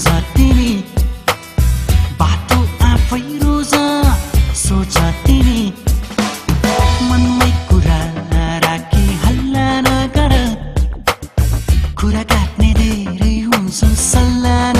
सम्झ तिमी बाटो आफै रोज सोच तिमी मनमै कुरा राखी हल्ला नगर कुरा काट्ने धेरै हुन्छ सल्लाह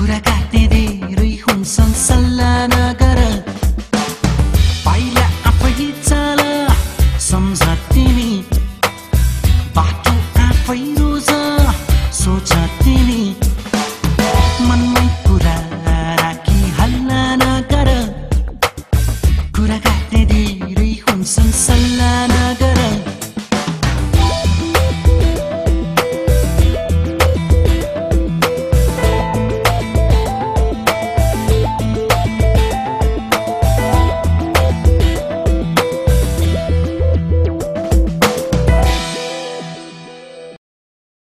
कुरा काट्ने धेरै हुन्छन् सल्लाह नगर पाइला आफै चल सम्झ तिमी बाटो आफै रोज सोच तिमी